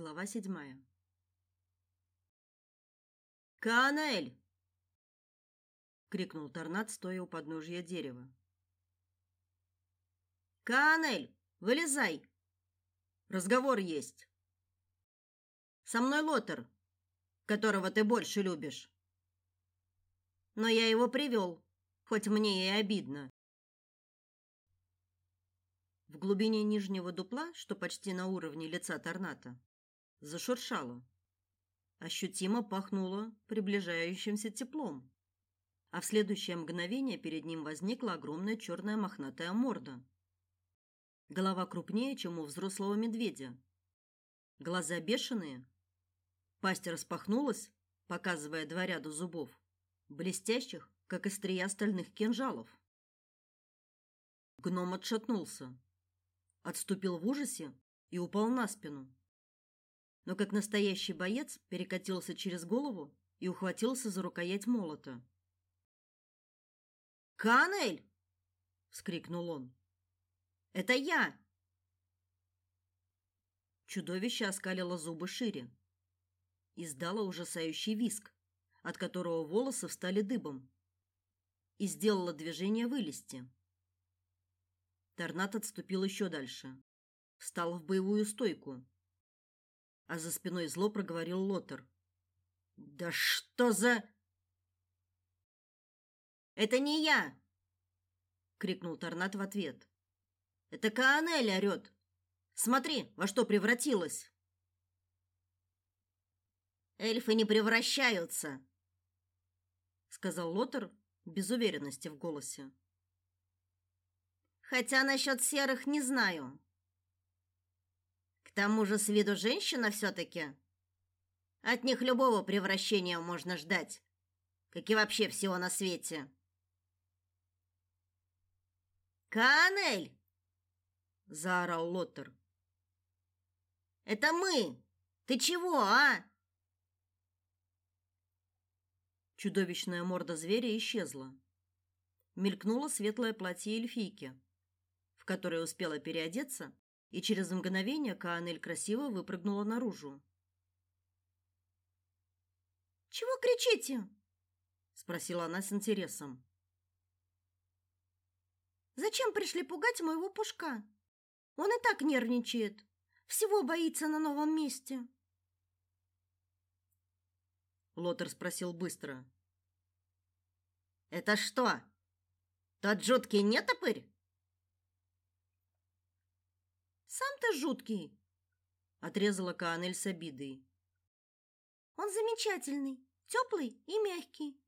Глава седьмая. «Канель!» — крикнул Торнад, стоя у подножия дерева. «Канель, вылезай! Разговор есть. Со мной Лотер, которого ты больше любишь. Но я его привел, хоть мне и обидно. В глубине нижнего дупла, что почти на уровне лица Торната, зашуршало. Ощутимо пахнуло приближающимся теплом. А в следующее мгновение перед ним возникла огромная черная мохнатая морда. Голова крупнее, чем у взрослого медведя. Глаза бешеные. Пасть распахнулась, показывая два ряда зубов, блестящих, как острия стальных кинжалов. Гном отшатнулся отступил в ужасе и упал на спину. Но как настоящий боец перекатился через голову и ухватился за рукоять молота. "Канель!" вскрикнул он. "Это я!" Чудовище оскалило зубы шире, издало ужасающий визг, от которого волосы встали дыбом, и сделало движение вылезти. Торнат отступил еще дальше. Встал в боевую стойку. А за спиной зло проговорил Лотер. «Да что за...» «Это не я!» — крикнул Торнат в ответ. «Это Каанель орет! Смотри, во что превратилась!» «Эльфы не превращаются!» — сказал Лотер без уверенности в голосе. Хотя насчет серых не знаю. К тому же с виду женщина все-таки. От них любого превращения можно ждать, как и вообще всего на свете. «Канель!» — заорал Лоттер. «Это мы! Ты чего, а?» Чудовищная морда зверя исчезла. Мелькнуло светлое платье эльфийки которая успела переодеться, и через мгновение Каанель красиво выпрыгнула наружу. «Чего кричите?» — спросила она с интересом. «Зачем пришли пугать моего пушка? Он и так нервничает, всего боится на новом месте». Лотер спросил быстро. «Это что, тот жуткий нетопырь?» Сам ты жуткий, отрезала Каанель с обидой. Он замечательный, теплый и мягкий.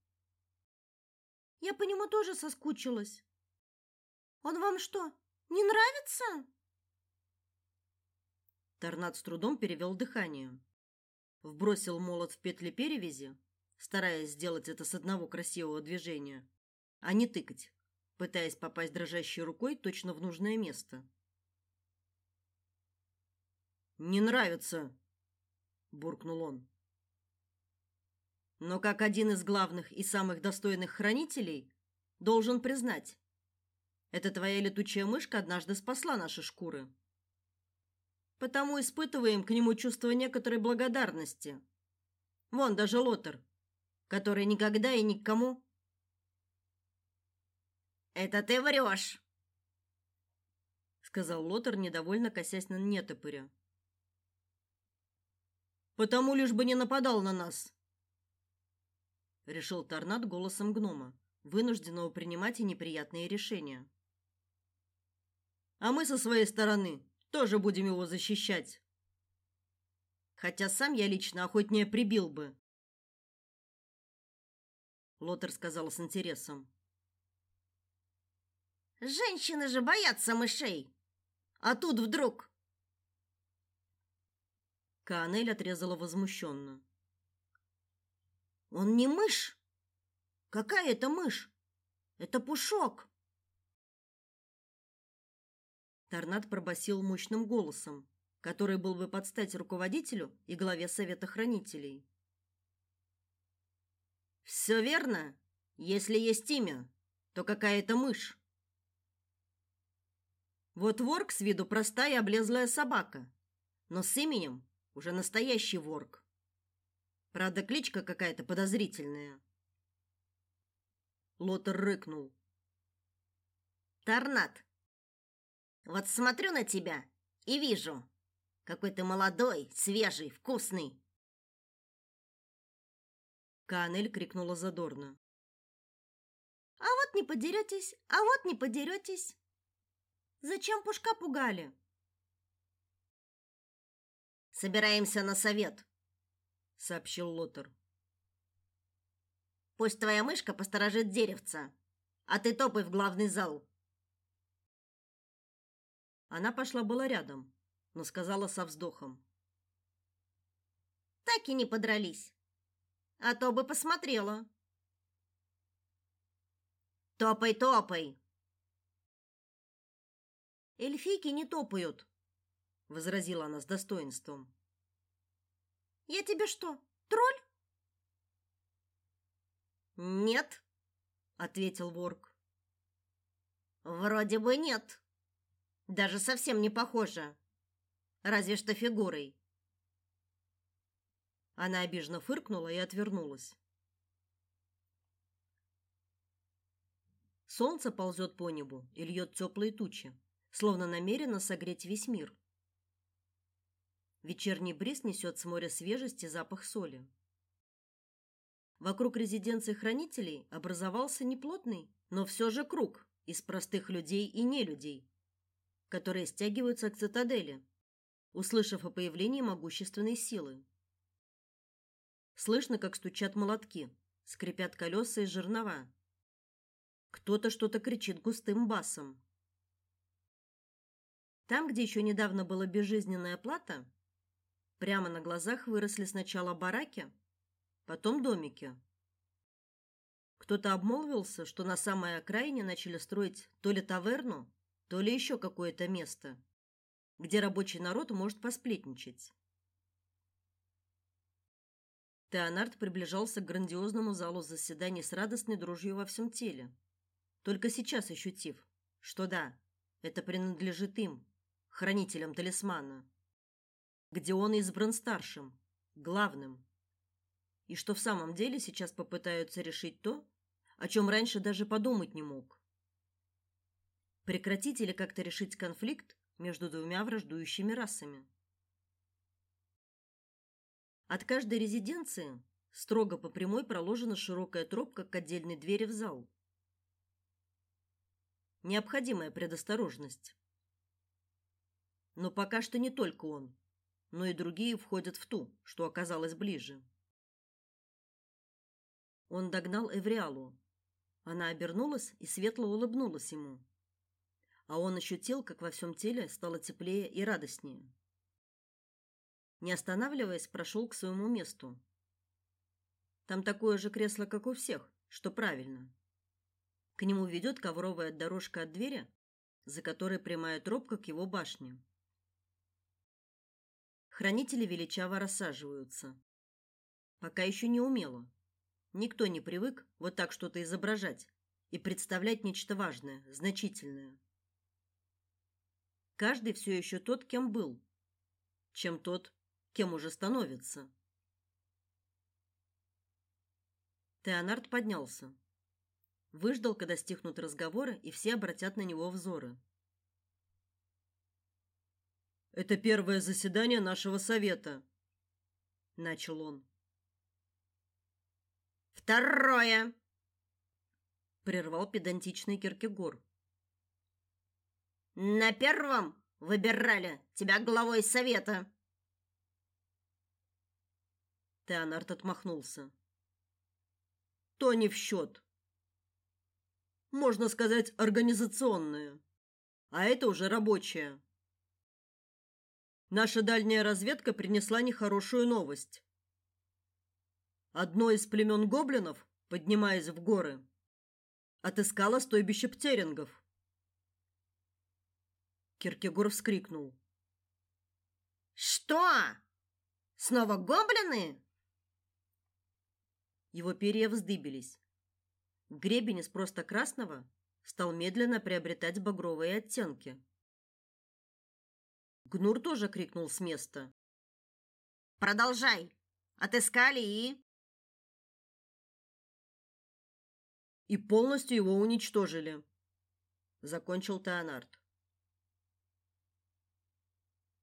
Я по нему тоже соскучилась. Он вам что, не нравится? Торнад с трудом перевел дыхание. Вбросил молот в петли перевязи, стараясь сделать это с одного красивого движения, а не тыкать, пытаясь попасть дрожащей рукой точно в нужное место. Не нравится, буркнул он. Но как один из главных и самых достойных хранителей, должен признать, эта твоя летучая мышка однажды спасла наши шкуры. Потому испытываем к нему чувство некоторой благодарности. Вон даже Лотер, который никогда и никому Это ты врешь, сказал Лотер, недовольно косясь на нетопыря потому лишь бы не нападал на нас. Решил Торнад голосом гнома, вынужденного принимать и неприятные решения. А мы со своей стороны тоже будем его защищать. Хотя сам я лично охотнее прибил бы. Лотер сказал с интересом. Женщины же боятся мышей. А тут вдруг Каанель отрезала возмущенно. Он не мышь. Какая это мышь? Это пушок. Торнад пробасил мощным голосом, который был бы под стать руководителю и главе совета хранителей. Все верно. Если есть имя, то какая это мышь? Вот ворк с виду простая облезлая собака, но с именем уже настоящий ворк. Правда, кличка какая-то подозрительная. Лотер рыкнул. Торнат. Вот смотрю на тебя и вижу, какой ты молодой, свежий, вкусный. Канель крикнула задорно. А вот не подеретесь, а вот не подеретесь. Зачем пушка пугали? Собираемся на совет, сообщил Лотер. Пусть твоя мышка посторожит деревца, а ты топай в главный зал. Она пошла была рядом, но сказала со вздохом: Так и не подрались. А то бы посмотрела. Топай, топай. Эльфийки не топают, возразила она с достоинством. Я тебе что, тролль? Нет, ответил Ворк. Вроде бы нет. Даже совсем не похоже. Разве что фигурой. Она обиженно фыркнула и отвернулась. Солнце ползет по небу и льет теплые тучи, словно намеренно согреть весь мир. Вечерний бриз несет с моря свежести запах соли. Вокруг резиденции хранителей образовался неплотный, но все же круг из простых людей и нелюдей, которые стягиваются к цитадели, услышав о появлении могущественной силы. Слышно, как стучат молотки, скрипят колеса и жернова. Кто-то что-то кричит густым басом. Там, где еще недавно была безжизненная плата, прямо на глазах выросли сначала бараки, потом домики. Кто-то обмолвился, что на самой окраине начали строить то ли таверну, то ли еще какое-то место, где рабочий народ может посплетничать. Теонард приближался к грандиозному залу заседаний с радостной дрожью во всем теле, только сейчас ощутив, что да, это принадлежит им, хранителям талисмана, где он избран старшим, главным, и что в самом деле сейчас попытаются решить то, о чем раньше даже подумать не мог прекратить или как-то решить конфликт между двумя враждующими расами. От каждой резиденции строго по прямой проложена широкая тропка к отдельной двери в зал. Необходимая предосторожность. Но пока что не только он, но и другие входят в ту, что оказалась ближе. Он догнал Эвриалу. Она обернулась и светло улыбнулась ему а он ощутил, как во всем теле стало теплее и радостнее. Не останавливаясь, прошел к своему месту. Там такое же кресло, как у всех, что правильно. К нему ведет ковровая дорожка от двери, за которой прямая тропка к его башне. Хранители величаво рассаживаются. Пока еще не умело. Никто не привык вот так что-то изображать и представлять нечто важное, значительное. Каждый все еще тот, кем был, чем тот, кем уже становится. Теонард поднялся. Выждал, когда стихнут разговоры, и все обратят на него взоры. Это первое заседание нашего совета, начал он. Второе, прервал педантичный Киркегор. На первом выбирали тебя главой совета. Теонард отмахнулся. То не в счет. Можно сказать, организационное. А это уже рабочее. Наша дальняя разведка принесла нехорошую новость. Одно из племен гоблинов, поднимаясь в горы, отыскало стойбище птерингов. Киркегор вскрикнул. Что? Снова гоблины? Его перья вздыбились. Гребень из просто красного стал медленно приобретать багровые оттенки. Гнур тоже крикнул с места. Продолжай. Отыскали и и полностью его уничтожили, закончил Теонард.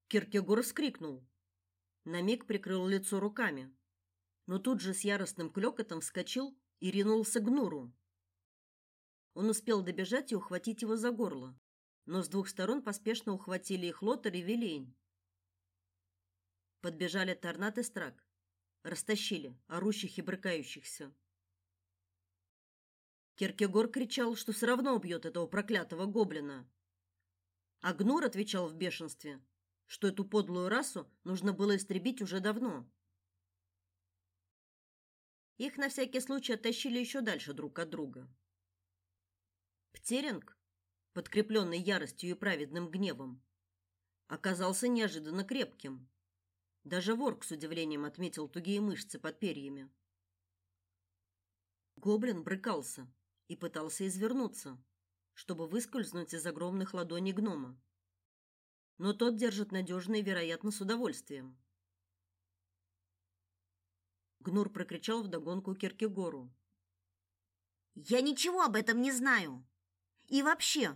Киркегор вскрикнул. На миг прикрыл лицо руками, но тут же с яростным клёкотом вскочил и ринулся к Гнуру. Он успел добежать и ухватить его за горло, но с двух сторон поспешно ухватили их Лотар и Вилейн. Подбежали Торнат и Страк, растащили орущих и брыкающихся. Киркегор кричал, что все равно убьет этого проклятого гоблина. А Гнур отвечал в бешенстве, что эту подлую расу нужно было истребить уже давно. Их на всякий случай оттащили еще дальше друг от друга. Птеринг, подкрепленный яростью и праведным гневом, оказался неожиданно крепким. Даже Ворк с удивлением отметил тугие мышцы под перьями. Гоблин брыкался и пытался извернуться, чтобы выскользнуть из огромных ладоней гнома. Но тот держит надежно и, вероятно, с удовольствием. Гнур прокричал вдогонку Киркегору. «Я ничего об этом не знаю!» И вообще,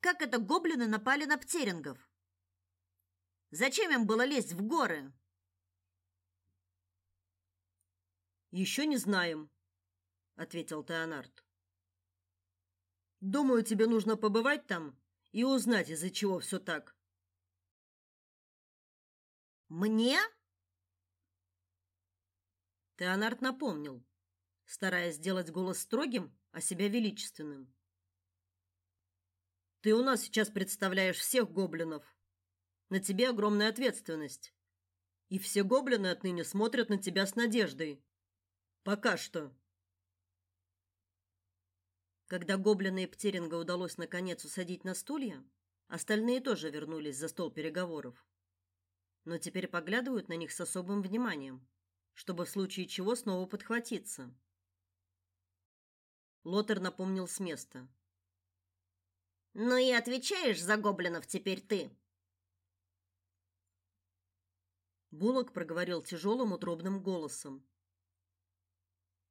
как это гоблины напали на птерингов? Зачем им было лезть в горы? Еще не знаем, ответил Теонард. Думаю, тебе нужно побывать там и узнать, из-за чего все так. Мне? Теонард напомнил, стараясь сделать голос строгим, а себя величественным. Ты у нас сейчас представляешь всех гоблинов. На тебе огромная ответственность. И все гоблины отныне смотрят на тебя с надеждой. Пока что. Когда гоблины и Птеринга удалось наконец усадить на стулья, остальные тоже вернулись за стол переговоров. Но теперь поглядывают на них с особым вниманием, чтобы в случае чего снова подхватиться. Лотер напомнил с места. Ну и отвечаешь за гоблинов теперь ты. Булок проговорил тяжелым утробным голосом.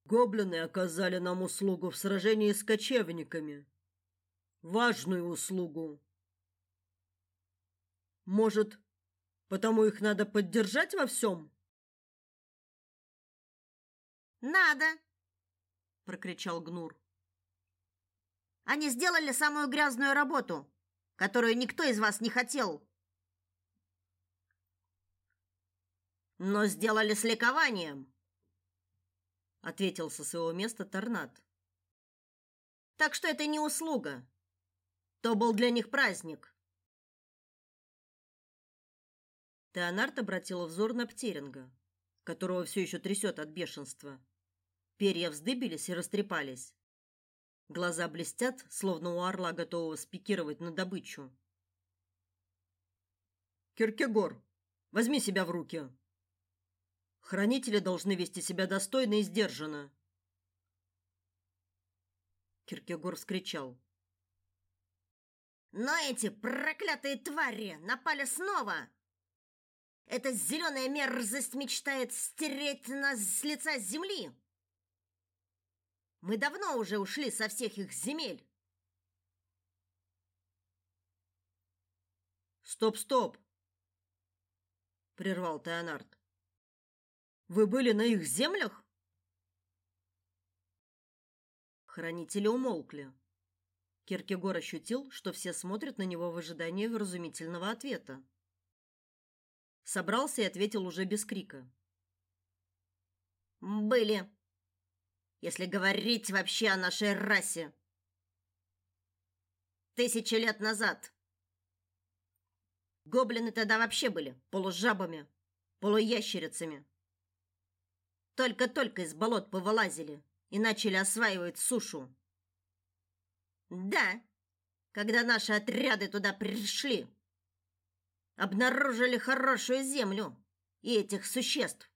Гоблины оказали нам услугу в сражении с кочевниками. Важную услугу. Может, потому их надо поддержать во всем? Надо, прокричал Гнур. Они сделали самую грязную работу, которую никто из вас не хотел. Но сделали с ликованием, ответил со своего места Торнат. Так что это не услуга. То был для них праздник. Теонард обратил взор на Птеринга, которого все еще трясет от бешенства. Перья вздыбились и растрепались. Глаза блестят, словно у орла, готового спикировать на добычу. Киркегор, возьми себя в руки. Хранители должны вести себя достойно и сдержанно. Киркегор вскричал: "Но эти проклятые твари напали снова! Эта зеленая мерзость мечтает стереть нас с лица земли!" Мы давно уже ушли со всех их земель. Стоп, стоп, прервал Теонард. Вы были на их землях? Хранители умолкли. Киркегор ощутил, что все смотрят на него в ожидании вразумительного ответа. Собрался и ответил уже без крика. Были если говорить вообще о нашей расе. Тысячи лет назад. Гоблины тогда вообще были полужабами, полуящерицами. Только-только из болот повылазили и начали осваивать сушу. Да, когда наши отряды туда пришли, обнаружили хорошую землю и этих существ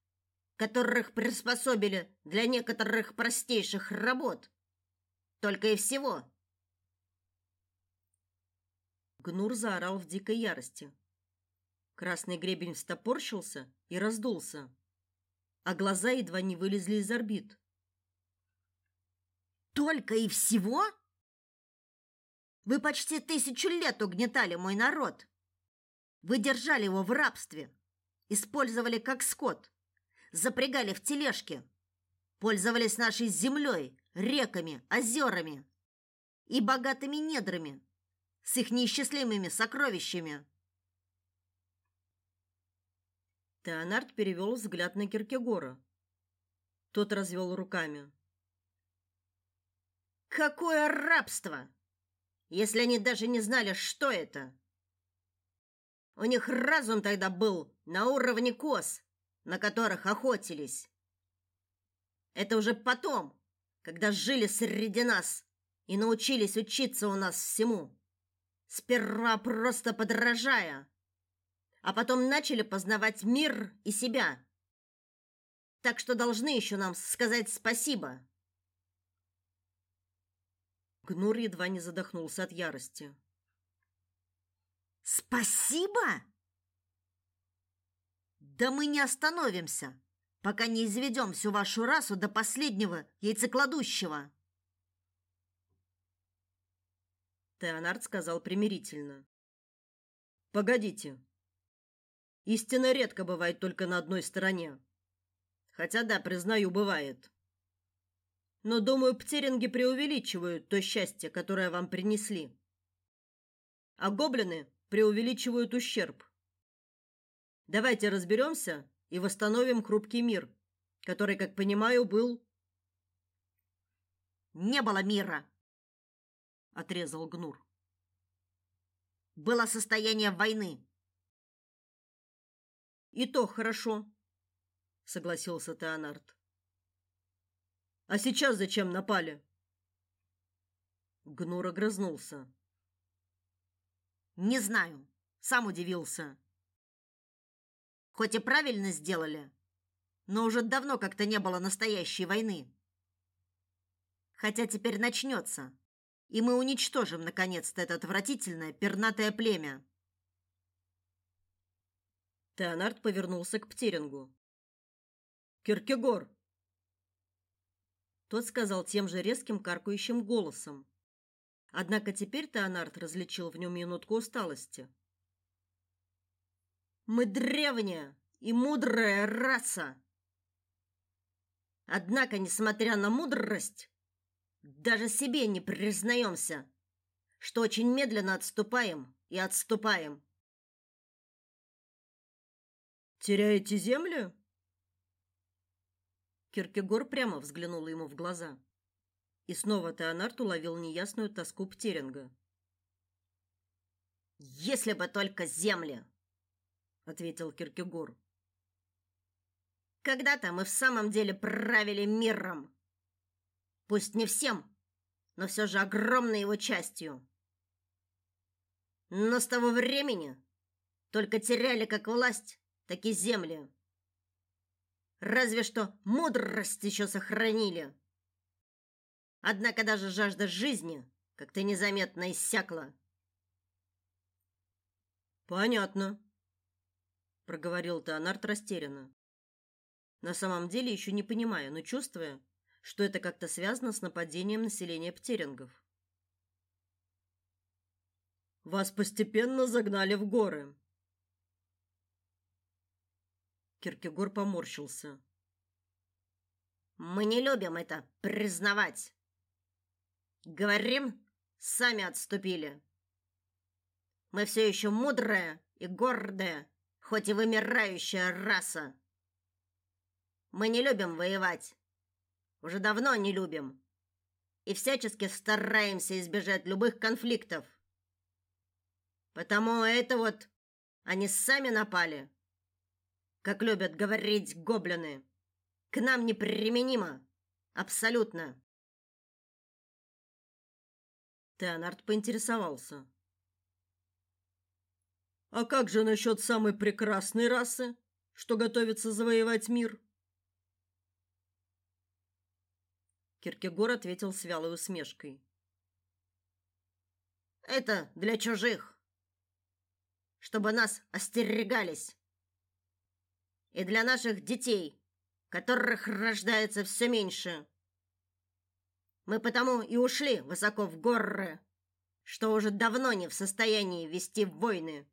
которых приспособили для некоторых простейших работ. Только и всего. Гнур заорал в дикой ярости. Красный гребень встопорщился и раздулся, а глаза едва не вылезли из орбит. Только и всего? Вы почти тысячу лет угнетали мой народ. Вы держали его в рабстве, использовали как скот, запрягали в тележки, пользовались нашей землей, реками, озерами и богатыми недрами с их неисчислимыми сокровищами. Теонард перевел взгляд на Киркегора. Тот развел руками. Какое рабство, если они даже не знали, что это? У них разум тогда был на уровне коз, на которых охотились. Это уже потом, когда жили среди нас и научились учиться у нас всему. Сперва просто подражая, а потом начали познавать мир и себя. Так что должны еще нам сказать спасибо. Гнур едва не задохнулся от ярости. Спасибо? Да мы не остановимся, пока не изведем всю вашу расу до последнего яйцекладущего. Теонард сказал примирительно. Погодите. Истина редко бывает только на одной стороне. Хотя да, признаю, бывает. Но, думаю, птеринги преувеличивают то счастье, которое вам принесли. А гоблины преувеличивают ущерб. Давайте разберемся и восстановим хрупкий мир, который, как понимаю, был не было мира, отрезал Гнур. Было состояние войны. И то хорошо, согласился Теонард. А сейчас зачем напали? Гнур огрызнулся. Не знаю, сам удивился. Хоть и правильно сделали, но уже давно как-то не было настоящей войны. Хотя теперь начнется, и мы уничтожим наконец-то это отвратительное пернатое племя. Теонард повернулся к Птерингу. Киркегор. Тот сказал тем же резким каркающим голосом. Однако теперь Теонард различил в нем минутку усталости. Мы древняя и мудрая раса. Однако, несмотря на мудрость, даже себе не признаемся, что очень медленно отступаем и отступаем. Теряете землю? Киркегор прямо взглянул ему в глаза. И снова Теонард уловил неясную тоску Птеринга. Если бы только земли, ответил Киркегор. Когда-то мы в самом деле правили миром. Пусть не всем, но все же огромной его частью. Но с того времени только теряли как власть, так и земли. Разве что мудрость еще сохранили. Однако даже жажда жизни как-то незаметно иссякла. Понятно, проговорил Теонард растерянно. На самом деле еще не понимая, но чувствуя, что это как-то связано с нападением населения Птерингов. Вас постепенно загнали в горы. Киркегор поморщился. Мы не любим это признавать. Говорим, сами отступили. Мы все еще мудрая и гордая, хоть и вымирающая раса. Мы не любим воевать. Уже давно не любим. И всячески стараемся избежать любых конфликтов. Потому это вот они сами напали как любят говорить гоблины. К нам неприменимо. Абсолютно. Теонард поинтересовался. А как же насчет самой прекрасной расы, что готовится завоевать мир? Киркегор ответил с вялой усмешкой. Это для чужих. чтобы нас остерегались. И для наших детей, которых рождается все меньше. Мы потому и ушли высоко в горы, что уже давно не в состоянии вести войны.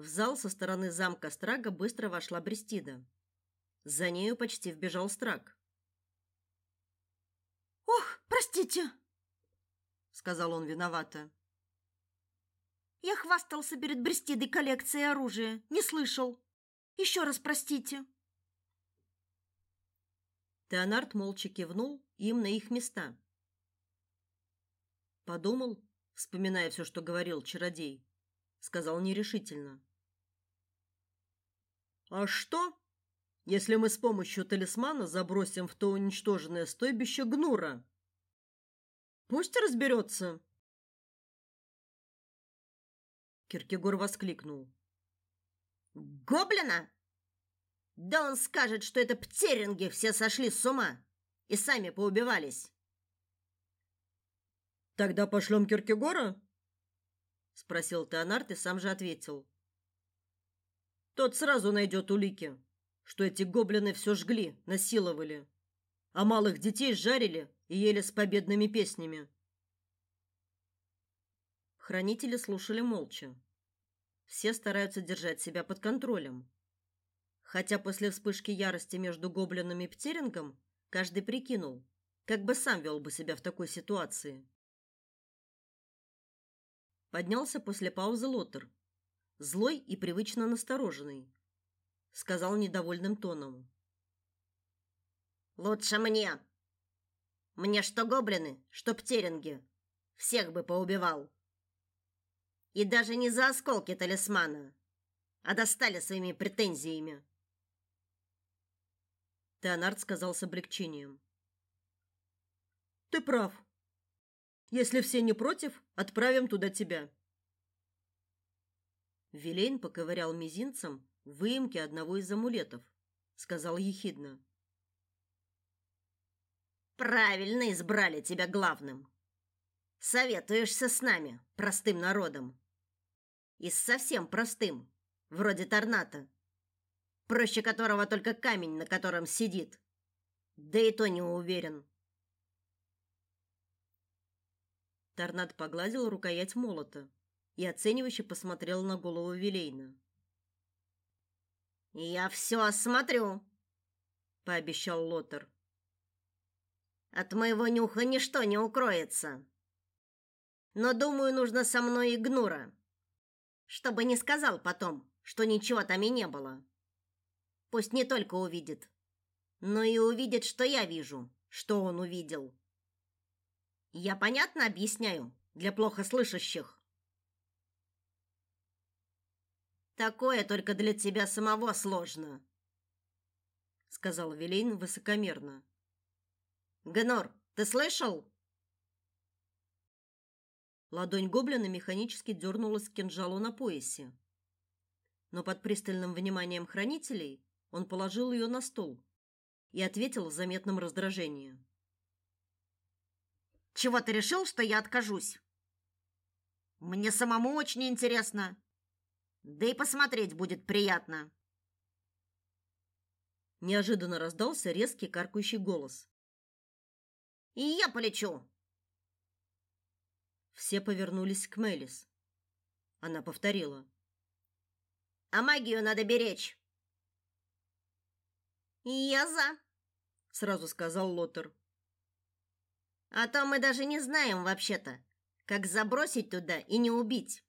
В зал со стороны замка Страга быстро вошла Брестида. За нею почти вбежал Страг. «Ох, простите!» — сказал он виновато. «Я хвастался перед Брестидой коллекцией оружия. Не слышал. Еще раз простите». Теонард молча кивнул им на их места. Подумал, вспоминая все, что говорил чародей, сказал нерешительно. А что, если мы с помощью талисмана забросим в то уничтоженное стойбище Гнура? Пусть разберется. Киркегор воскликнул. Гоблина? Да он скажет, что это птеринги все сошли с ума и сами поубивались. Тогда пошлем Киркегора? спросил Теонард и сам же ответил. Тот сразу найдет улики, что эти гоблины все жгли, насиловали, а малых детей жарили и ели с победными песнями. Хранители слушали молча. Все стараются держать себя под контролем. Хотя после вспышки ярости между гоблинами и Птерингом каждый прикинул, как бы сам вел бы себя в такой ситуации. Поднялся после паузы Лотер, злой и привычно настороженный, сказал недовольным тоном: "Лучше мне. Мне что гоблины, что птеринги, всех бы поубивал. И даже не за осколки талисмана, а достали своими претензиями". Теонард сказал с облегчением: "Ты прав. Если все не против, отправим туда тебя. Вилейн поковырял мизинцем в выемке одного из амулетов, сказал ехидно: Правильно избрали тебя главным. Советуешься с нами, простым народом. И с совсем простым, вроде Торната, проще которого только камень, на котором сидит. Да и то не уверен. Торнад погладил рукоять молота и оценивающе посмотрел на голову Вилейна. «Я все осмотрю», — пообещал Лотер. «От моего нюха ничто не укроется. Но, думаю, нужно со мной и Гнура, чтобы не сказал потом, что ничего там и не было. Пусть не только увидит, но и увидит, что я вижу, что он увидел». Я понятно объясняю для плохо слышащих? Такое только для тебя самого сложно, сказал Велейн высокомерно. Гнор, ты слышал? Ладонь гоблина механически дернулась к кинжалу на поясе. Но под пристальным вниманием хранителей он положил ее на стол и ответил в заметном раздражении. Чего ты решил, что я откажусь? Мне самому очень интересно. Да и посмотреть будет приятно. Неожиданно раздался резкий каркающий голос. И я полечу. Все повернулись к Мелис. Она повторила: "А магию надо беречь". "Я за", сразу сказал Лотер. А то мы даже не знаем вообще-то, как забросить туда и не убить.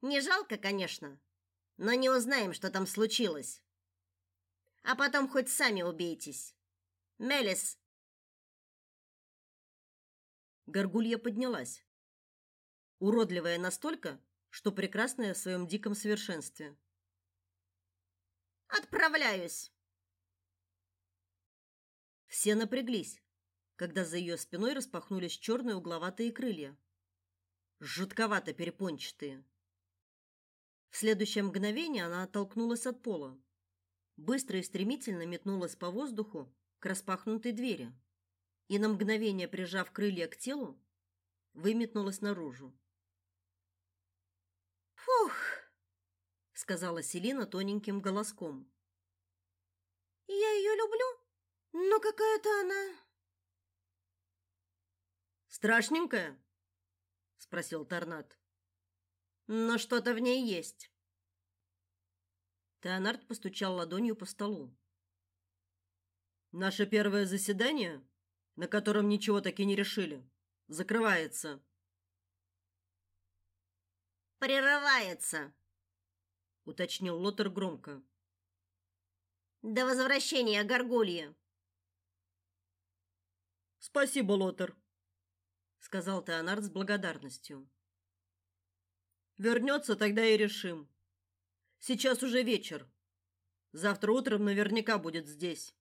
Не жалко, конечно, но не узнаем, что там случилось. А потом хоть сами убейтесь. Мелис. Горгулья поднялась. Уродливая настолько, что прекрасная в своем диком совершенстве. Отправляюсь. Все напряглись когда за ее спиной распахнулись черные угловатые крылья, жутковато перепончатые. В следующее мгновение она оттолкнулась от пола, быстро и стремительно метнулась по воздуху к распахнутой двери и на мгновение прижав крылья к телу, выметнулась наружу. Фух, сказала Селина тоненьким голоском. Я ее люблю, но какая-то она страшненькая, спросил Торнат. Но что-то в ней есть. Теонард постучал ладонью по столу. Наше первое заседание, на котором ничего таки не решили, закрывается. Прерывается, уточнил Лотер громко. До возвращения Горгульи. Спасибо, Лотер, сказал Теонард с благодарностью. Вернется, тогда и решим. Сейчас уже вечер. Завтра утром наверняка будет здесь.